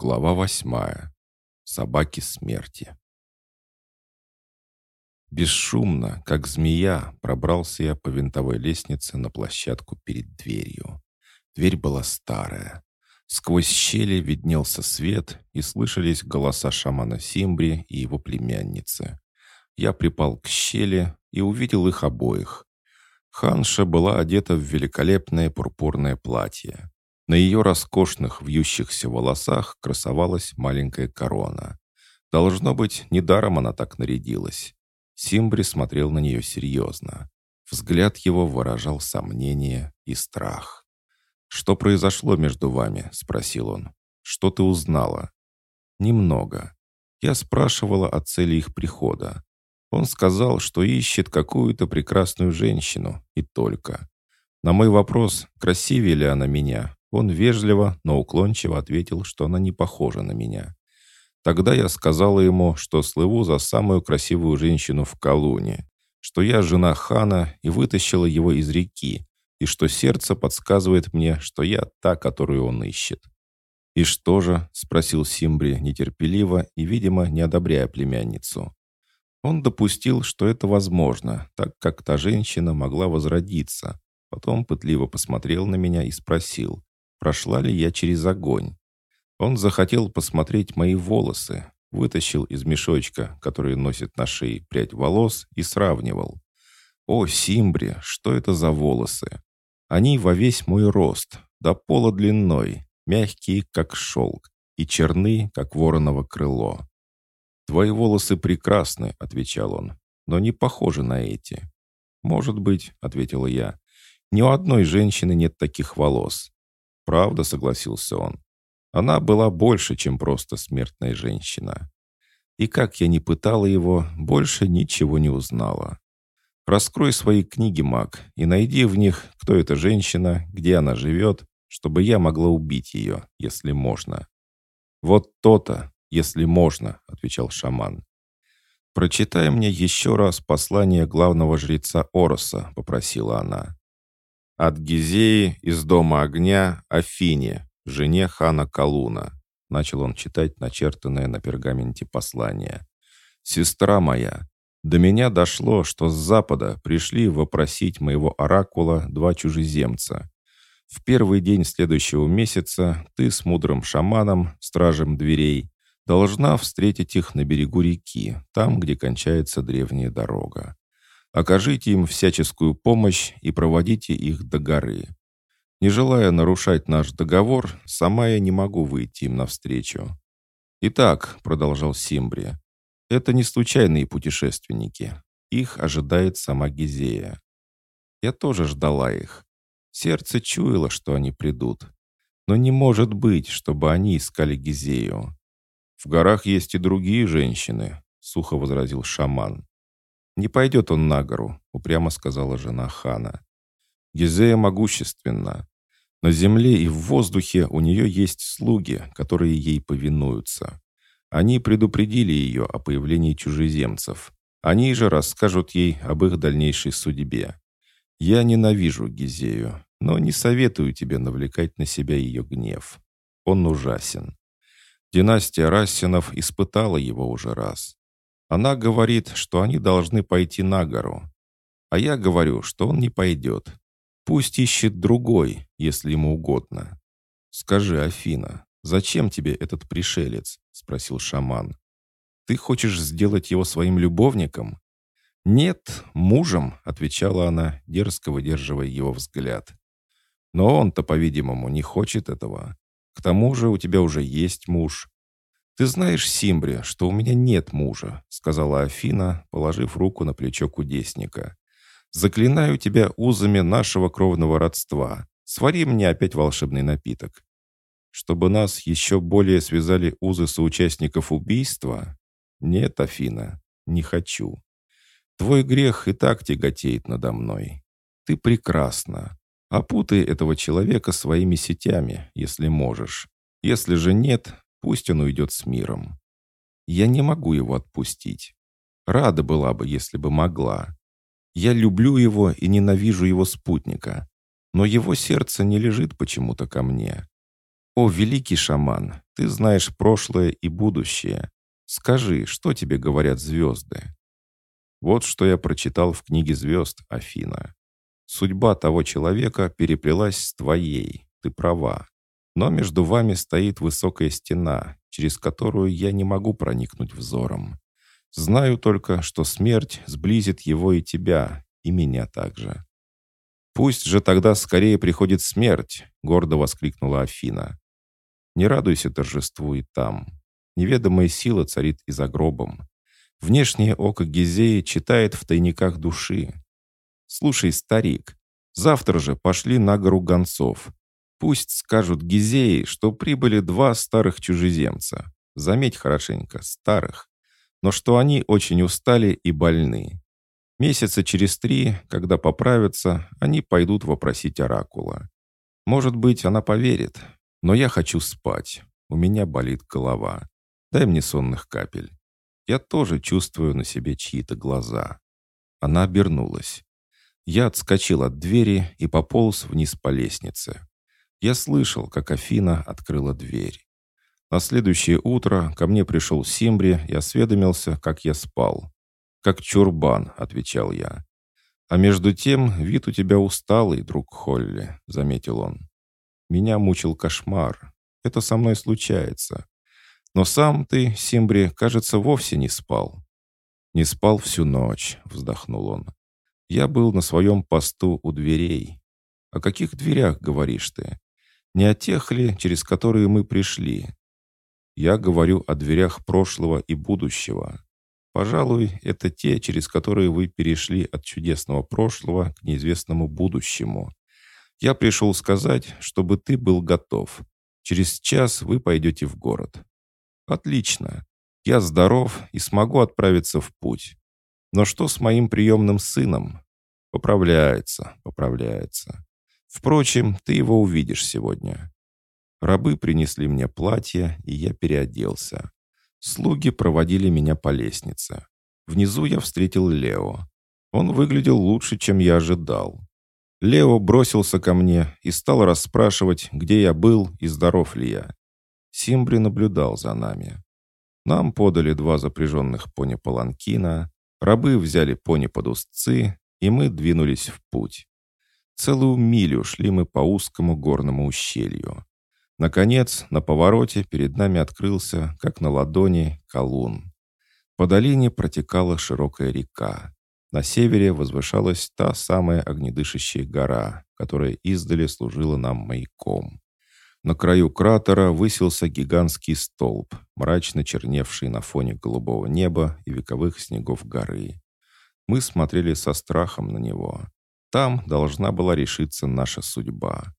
Глава восьмая. Собаки смерти. Бесшумно, как змея, пробрался я по винтовой лестнице на площадку перед дверью. Дверь была старая. Сквозь щели виднелся свет, и слышались голоса шамана Симбри и его племянницы. Я припал к щели и увидел их обоих. Ханша была одета в великолепное пурпурное платье. На ее роскошных вьющихся волосах красовалась маленькая корона. Должно быть, недаром она так нарядилась. Симбри смотрел на нее серьезно. Взгляд его выражал сомнение и страх. «Что произошло между вами?» — спросил он. «Что ты узнала?» «Немного. Я спрашивала о цели их прихода. Он сказал, что ищет какую-то прекрасную женщину, и только. На мой вопрос, красивее ли она меня, он вежливо, но уклончиво ответил, что она не похожа на меня. Тогда я сказала ему, что слыву за самую красивую женщину в Колуне, что я жена хана и вытащила его из реки, и что сердце подсказывает мне, что я та, которую он ищет. «И что же?» — спросил Симбри нетерпеливо и, видимо, не одобряя племянницу. Он допустил, что это возможно, так как та женщина могла возродиться. Потом пытливо посмотрел на меня и спросил, прошла ли я через огонь. Он захотел посмотреть мои волосы, вытащил из мешочка, который носит на шее, прядь волос и сравнивал. О, Симбри, что это за волосы? Они во весь мой рост, до пола длиной, мягкие, как шелк, и черны, как вороново крыло. «Твои волосы прекрасны», — отвечал он, — «но не похожи на эти». «Может быть», — ответила я, — «ни у одной женщины нет таких волос. «Правда», — согласился он. Она была больше, чем просто смертная женщина. И как я не пытала его, больше ничего не узнала. Раскрой свои книги, маг, и найди в них, кто эта женщина, где она живет, чтобы я могла убить ее, если можно. «Вот то-то, если можно», — отвечал шаман. «Прочитай мне еще раз послание главного жреца Ороса», — попросила она. От Гизеи из Дома Огня Афине, жене хана Калуна. Начал он читать начертанное на пергаменте послание. «Сестра моя, до меня дошло, что с запада пришли вопросить моего оракула два чужеземца. В первый день следующего месяца ты с мудрым шаманом, стражем дверей, должна встретить их на берегу реки, там, где кончается древняя дорога. Окажите им всяческую помощь и проводите их до горы. Не желая нарушать наш договор, сама я не могу выйти им навстречу. «Итак», — продолжал Симбри, — «это не случайные путешественники. Их ожидает сама Гизея. Я тоже ждала их. Сердце чуяло, что они придут. Но не может быть, чтобы они искали Гизею. В горах есть и другие женщины», — сухо возразил шаман. «Не пойдет он на гору», — упрямо сказала жена хана. «Гизея могущественна. На земле и в воздухе у нее есть слуги, которые ей повинуются. Они предупредили ее о появлении чужеземцев. Они же расскажут ей об их дальнейшей судьбе. Я ненавижу Гизею, но не советую тебе навлекать на себя ее гнев. Он ужасен. Династия Рассинов испытала его уже раз. Она говорит, что они должны пойти на гору. А я говорю, что он не пойдет. Пусть ищет другой, если ему угодно. Скажи, Афина, зачем тебе этот пришелец? Спросил шаман. Ты хочешь сделать его своим любовником? Нет, мужем, отвечала она, дерзко выдерживая его взгляд. Но он-то, по-видимому, не хочет этого. К тому же у тебя уже есть муж. «Ты знаешь, Симбри, что у меня нет мужа», — сказала Афина, положив руку на плечо кудесника. «Заклинаю тебя узами нашего кровного родства. Свари мне опять волшебный напиток». «Чтобы нас еще более связали узы соучастников убийства?» «Нет, Афина, не хочу. Твой грех и так тяготеет надо мной. Ты прекрасна. Опутай этого человека своими сетями, если можешь. Если же нет, Пусть он уйдет с миром. Я не могу его отпустить. Рада была бы, если бы могла. Я люблю его и ненавижу его спутника. Но его сердце не лежит почему-то ко мне. «О, великий шаман, ты знаешь прошлое и будущее. Скажи, что тебе говорят звезды?» Вот что я прочитал в книге звезд, Афина. Судьба того человека переплелась с твоей, ты права. Но между вами стоит высокая стена, через которую я не могу проникнуть взором. Знаю только, что смерть сблизит его и тебя, и меня также. «Пусть же тогда скорее приходит смерть!» — гордо воскликнула Афина. Не радуйся торжеству и там. Неведомая сила царит и за гробом. Внешнее око Гизеи читает в тайниках души. Слушай, старик, завтра же пошли на гору гонцов. Пусть скажут Гизеи, что прибыли два старых чужеземца. Заметь хорошенько, старых. Но что они очень устали и больны. Месяца через три, когда поправятся, они пойдут вопросить Оракула. Может быть, она поверит, но я хочу спать. У меня болит голова. Дай мне сонных капель. Я тоже чувствую на себе чьи-то глаза. Она обернулась. Я отскочил от двери и пополз вниз по лестнице. Я слышал, как Афина открыла дверь. На следующее утро ко мне пришел Симбри и осведомился, как я спал. «Как чурбан», — отвечал я. «А между тем вид у тебя усталый, друг Холли», — заметил он. Меня мучил кошмар. Это со мной случается. Но сам ты, Симбри, кажется, вовсе не спал». «Не спал всю ночь», — вздохнул он. «Я был на своем посту у дверей». «О каких дверях говоришь ты? Не о тех ли, через которые мы пришли?» «Я говорю о дверях прошлого и будущего. Пожалуй, это те, через которые вы перешли от чудесного прошлого к неизвестному будущему. Я пришел сказать, чтобы ты был готов. Через час вы пойдете в город. Отлично. Я здоров и смогу отправиться в путь. Но что с моим приемным сыном? Поправляется, поправляется. Впрочем, ты его увидишь сегодня. Рабы принесли мне платье, и я переоделся. Слуги проводили меня по лестнице. Внизу я встретил Лео. Он выглядел лучше, чем я ожидал. Лео бросился ко мне и стал расспрашивать, где я был и здоров ли я. Симбри наблюдал за нами. Нам подали два запряженных пони-паланкина, рабы взяли пони под узцы, и мы двинулись в путь. Целую милю шли мы по узкому горному ущелью. Наконец, на повороте перед нами открылся, как на ладони, колун. По долине протекала широкая река. На севере возвышалась та самая огнедышащая гора, которая издали служила нам маяком. На краю кратера высился гигантский столб, мрачно черневший на фоне голубого неба и вековых снегов горы. Мы смотрели со страхом на него. Там должна была решиться наша судьба.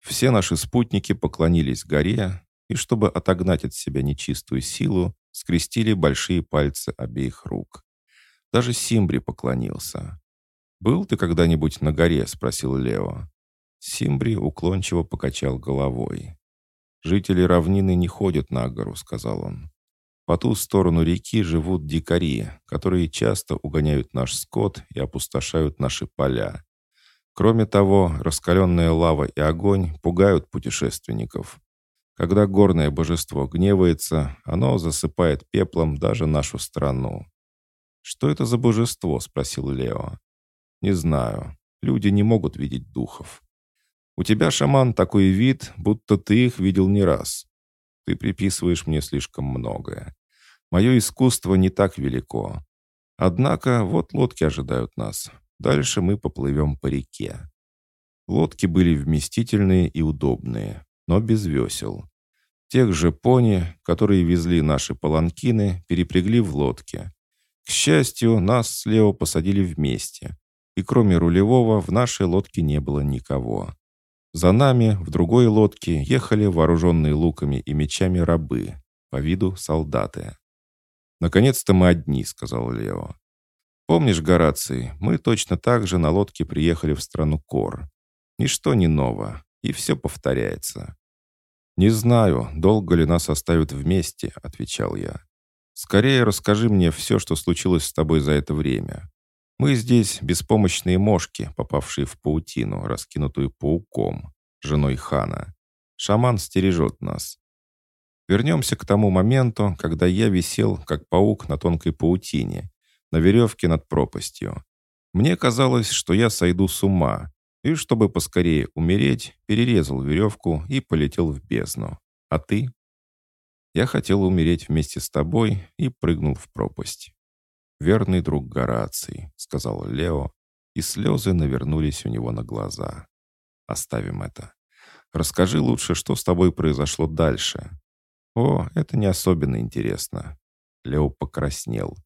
Все наши спутники поклонились горе, и чтобы отогнать от себя нечистую силу, скрестили большие пальцы обеих рук. Даже Симбри поклонился. «Был ты когда-нибудь на горе?» — спросил Лео. Симбри уклончиво покачал головой. «Жители равнины не ходят на гору», — сказал он. «По ту сторону реки живут дикари, которые часто угоняют наш скот и опустошают наши поля. Кроме того, раскаленная лава и огонь пугают путешественников. Когда горное божество гневается, оно засыпает пеплом даже нашу страну. «Что это за божество?» — спросил Лео. «Не знаю. Люди не могут видеть духов. У тебя, шаман, такой вид, будто ты их видел не раз. Ты приписываешь мне слишком многое. Мое искусство не так велико. Однако вот лодки ожидают нас. Дальше мы поплывем по реке». Лодки были вместительные и удобные, но без весел. Тех же пони, которые везли наши паланкины, перепрягли в лодке. К счастью, нас с Лео посадили вместе, и кроме рулевого в нашей лодке не было никого. За нами в другой лодке ехали вооруженные луками и мечами рабы, по виду солдаты. «Наконец-то мы одни», — сказал Лео. «Помнишь, Гораций, мы точно так же на лодке приехали в страну Кор. Ничто не ново, и все повторяется». «Не знаю, долго ли нас оставят вместе», — отвечал я. Скорее расскажи мне все, что случилось с тобой за это время. Мы здесь беспомощные мошки, попавшие в паутину, раскинутую пауком, женой хана. Шаман стережет нас. Вернемся к тому моменту, когда я висел, как паук на тонкой паутине, на веревке над пропастью. Мне казалось, что я сойду с ума, и, чтобы поскорее умереть, перерезал веревку и полетел в бездну. А ты? Я хотел умереть вместе с тобой и прыгнул в пропасть. «Верный друг Гораций», — сказал Лео, и слезы навернулись у него на глаза. «Оставим это. Расскажи лучше, что с тобой произошло дальше. «О, это не особенно интересно». Лео покраснел.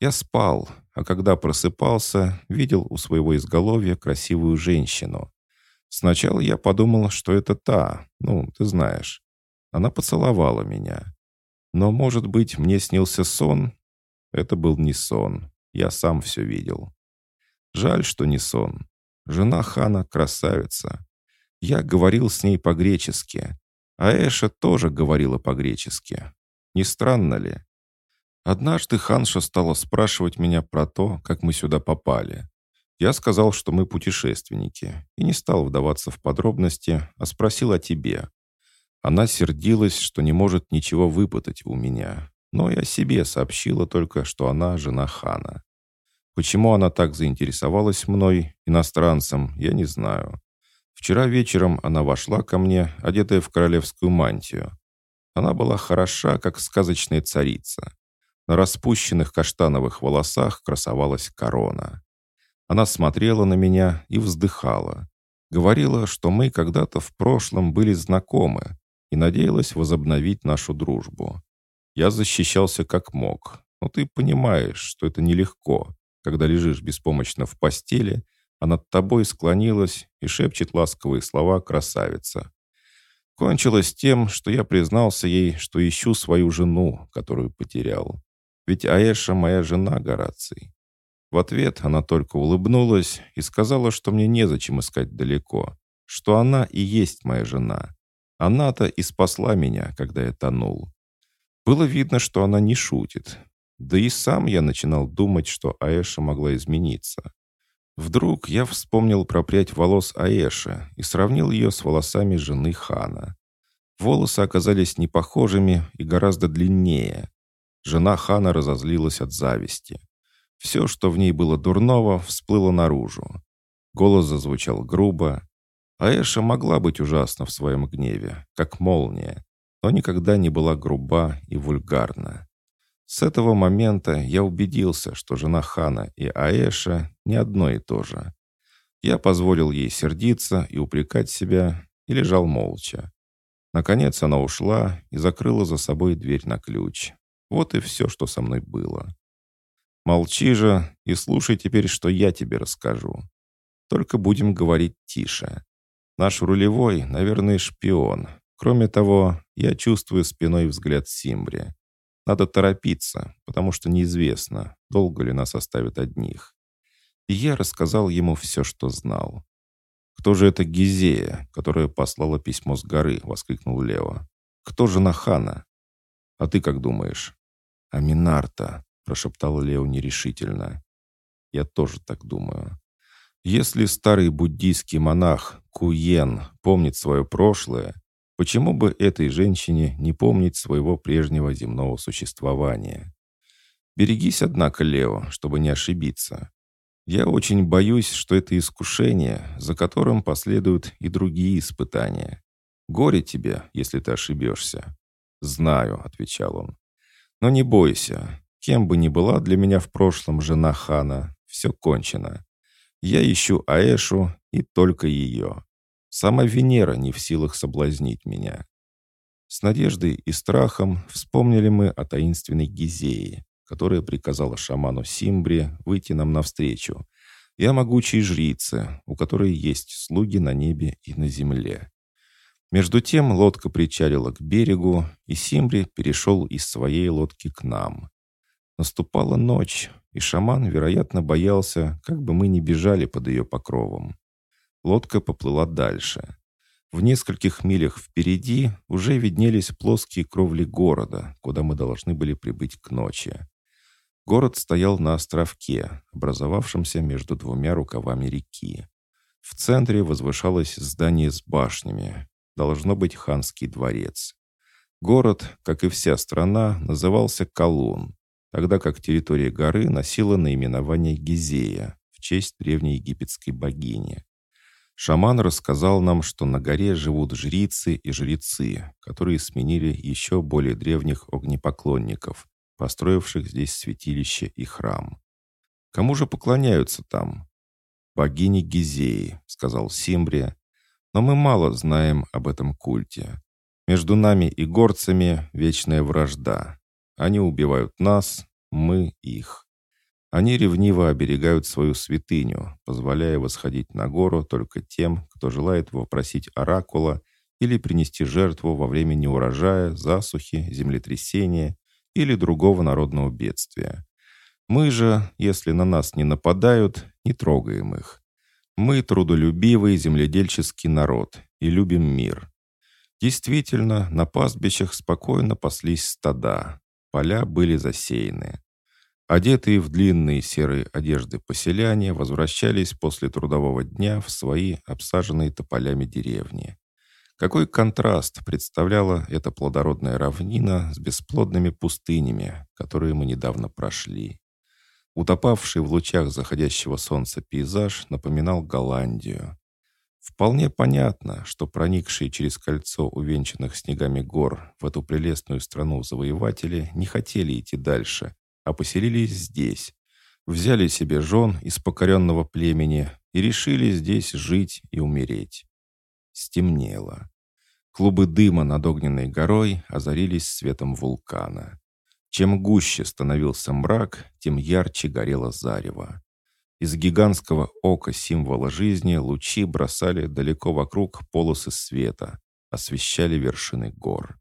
«Я спал, а когда просыпался, видел у своего изголовья красивую женщину. Сначала я подумал, что это та, ну, ты знаешь. Она поцеловала меня. Но, может быть, мне снился сон? Это был не сон. Я сам все видел. Жаль, что не сон. Жена хана красавица. Я говорил с ней по-гречески. А Эша тоже говорила по-гречески. Не странно ли? Однажды Ханша стала спрашивать меня про то, как мы сюда попали. Я сказал, что мы путешественники, и не стал вдаваться в подробности, а спросил о тебе. Она сердилась, что не может ничего выпытать у меня, но и о себе сообщила только, что она жена хана. Почему она так заинтересовалась мной, иностранцем, я не знаю. Вчера вечером она вошла ко мне, одетая в королевскую мантию. Она была хороша, как сказочная царица. На распущенных каштановых волосах красовалась корона. Она смотрела на меня и вздыхала. Говорила, что мы когда-то в прошлом были знакомы и надеялась возобновить нашу дружбу. Я защищался как мог, но ты понимаешь, что это нелегко, когда лежишь беспомощно в постели а над тобой склонилась и шепчет ласковые слова красавица. Кончилось тем, что я признался ей, что ищу свою жену, которую потерял. Ведь Аэша моя жена, Гораций. В ответ она только улыбнулась и сказала, что мне незачем искать далеко, что она и есть моя жена. Она-то и спасла меня, когда я тонул. Было видно, что она не шутит. Да и сам я начинал думать, что Аэша могла измениться. Вдруг я вспомнил про прядь волос Аэши и сравнил ее с волосами жены хана. Волосы оказались не похожими и гораздо длиннее. Жена хана разозлилась от зависти. Все, что в ней было дурного, всплыло наружу. Голос зазвучал грубо. Аэша могла быть ужасна в своем гневе, как молния, но никогда не была груба и вульгарна. С этого момента я убедился, что жена хана и Аэша не одно и то же. Я позволил ей сердиться и упрекать себя и лежал молча. Наконец она ушла и закрыла за собой дверь на ключ. Вот и все, что со мной было. Молчи же и слушай теперь, что я тебе расскажу. Только будем говорить тише. Наш рулевой, наверное, шпион. Кроме того, я чувствую спиной взгляд Симбри. Надо торопиться, потому что неизвестно, долго ли нас оставят одних. И я рассказал ему все, что знал. «Кто же это Гизея, которая послала письмо с горы?» — воскликнул Лео. «Кто же Нахана?» «А ты как думаешь?» «Аминарта», — прошептал Лео нерешительно. «Я тоже так думаю. Если старый буддийский монах Куен помнит свое прошлое, Почему бы этой женщине не помнить своего прежнего земного существования? Берегись, однако, Лео, чтобы не ошибиться. Я очень боюсь, что это искушение, за которым последуют и другие испытания. Горе тебе, если ты ошибешься. «Знаю», — отвечал он. «Но не бойся. Кем бы ни была для меня в прошлом жена хана, все кончено. Я ищу Аэшу и только ее. Сама Венера не в силах соблазнить меня. С надеждой и страхом вспомнили мы о таинственной Гизее, которая приказала шаману Симбре выйти нам навстречу, и о могучей жрице, у которой есть слуги на небе и на земле. Между тем лодка причалила к берегу, и Симбри перешел из своей лодки к нам. Наступала ночь, и шаман, вероятно, боялся, как бы мы не бежали под ее покровом. Лодка поплыла дальше. В нескольких милях впереди уже виднелись плоские кровли города, куда мы должны были прибыть к ночи. Город стоял на островке, образовавшемся между двумя рукавами реки. В центре возвышалось здание с башнями. Должно быть ханский дворец. Город, как и вся страна, назывался Калун, тогда как территория горы носила наименование Гизея в честь древней египетской богини. Шаман рассказал нам, что на горе живут жрицы и жрецы, которые сменили еще более древних огнепоклонников, построивших здесь святилище и храм. Кому же поклоняются там? «Богине Гизеи», — сказал Симбрия, но мы мало знаем об этом культе. Между нами и горцами вечная вражда. Они убивают нас, мы их. Они ревниво оберегают свою святыню, позволяя восходить на гору только тем, кто желает вопросить оракула или принести жертву во время неурожая, засухи, землетрясения или другого народного бедствия. Мы же, если на нас не нападают, не трогаем их. Мы трудолюбивый земледельческий народ и любим мир. Действительно, на пастбищах спокойно паслись стада. Поля были засеяны. Одетые в длинные серые одежды поселяне возвращались после трудового дня в свои обсаженные тополями деревни. Какой контраст представляла эта плодородная равнина с бесплодными пустынями, которые мы недавно прошли. Утопавший в лучах заходящего солнца пейзаж напоминал Голландию. Вполне понятно, что проникшие через кольцо увенчанных снегами гор в эту прелестную страну завоеватели не хотели идти дальше, а поселились здесь, взяли себе жен из покоренного племени и решили здесь жить и умереть. Стемнело. Клубы дыма над огненной горой озарились светом вулкана. Чем гуще становился мрак, тем ярче горело зарево. Из гигантского ока символа жизни лучи бросали далеко вокруг полосы света, освещали вершины гор.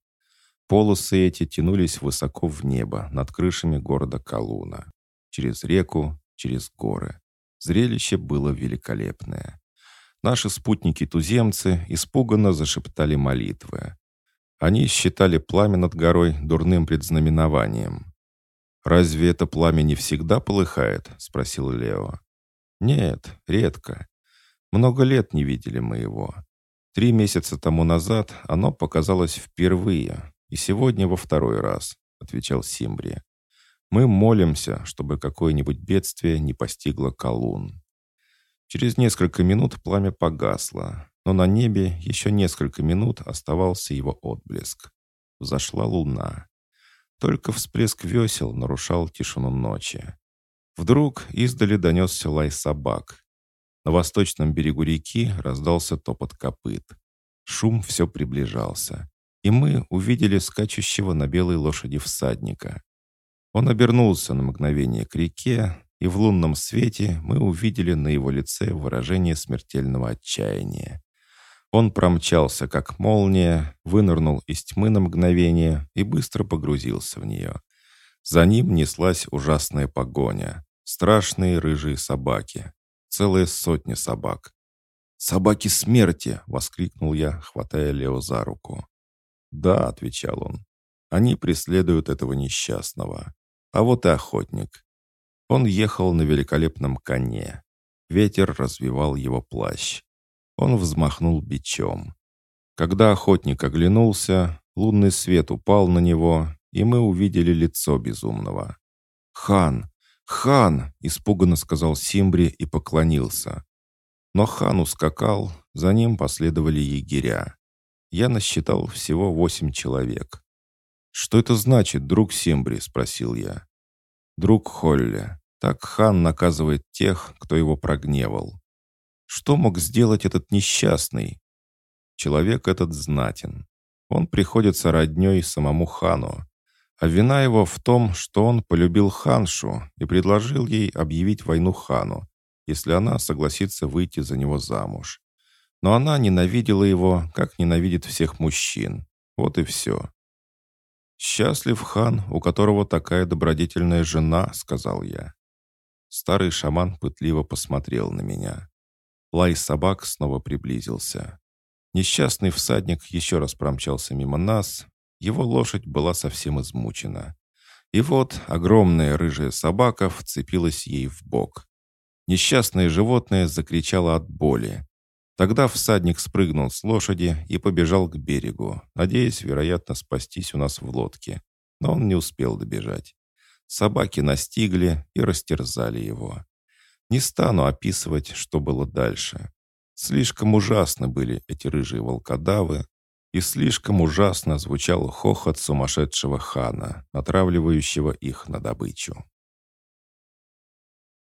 Полосы эти тянулись высоко в небо над крышами города Калуна. Через реку, через горы. Зрелище было великолепное. Наши спутники-туземцы испуганно зашептали молитвы. Они считали пламя над горой дурным предзнаменованием. «Разве это пламя не всегда полыхает?» — спросил Лео. «Нет, редко. Много лет не видели мы его. Три месяца тому назад оно показалось впервые, «И сегодня во второй раз», — отвечал Симбри. «Мы молимся, чтобы какое-нибудь бедствие не постигло Колун». Через несколько минут пламя погасло, но на небе еще несколько минут оставался его отблеск. Взошла луна. Только всплеск весел нарушал тишину ночи. Вдруг издали донесся лай собак. На восточном берегу реки раздался топот копыт. Шум все приближался и мы увидели скачущего на белой лошади всадника. Он обернулся на мгновение к реке, и в лунном свете мы увидели на его лице выражение смертельного отчаяния. Он промчался, как молния, вынырнул из тьмы на мгновение и быстро погрузился в нее. За ним неслась ужасная погоня. Страшные рыжие собаки. Целая сотня собак. «Собаки смерти!» — воскликнул я, хватая Лео за руку. «Да», — отвечал он, — «они преследуют этого несчастного. А вот и охотник». Он ехал на великолепном коне. Ветер развивал его плащ. Он взмахнул бичом. Когда охотник оглянулся, лунный свет упал на него, и мы увидели лицо безумного. «Хан! Хан!» — испуганно сказал Симбри и поклонился. Но хан ускакал, за ним последовали егеря я насчитал всего восемь человек. «Что это значит, друг Симбри?» — спросил я. «Друг Холли. Так хан наказывает тех, кто его прогневал. Что мог сделать этот несчастный? Человек этот знатен. Он приходится родней самому хану. А вина его в том, что он полюбил ханшу и предложил ей объявить войну хану, если она согласится выйти за него замуж. Но она ненавидела его, как ненавидит всех мужчин. Вот и все. «Счастлив хан, у которого такая добродетельная жена», — сказал я. Старый шаман пытливо посмотрел на меня. Лай собак снова приблизился. Несчастный всадник еще раз промчался мимо нас. Его лошадь была совсем измучена. И вот огромная рыжая собака вцепилась ей в бок. Несчастное животное закричало от боли. Тогда всадник спрыгнул с лошади и побежал к берегу, надеясь, вероятно, спастись у нас в лодке. Но он не успел добежать. Собаки настигли и растерзали его. Не стану описывать, что было дальше. Слишком ужасны были эти рыжие волкодавы, и слишком ужасно звучал хохот сумасшедшего хана, натравливающего их на добычу.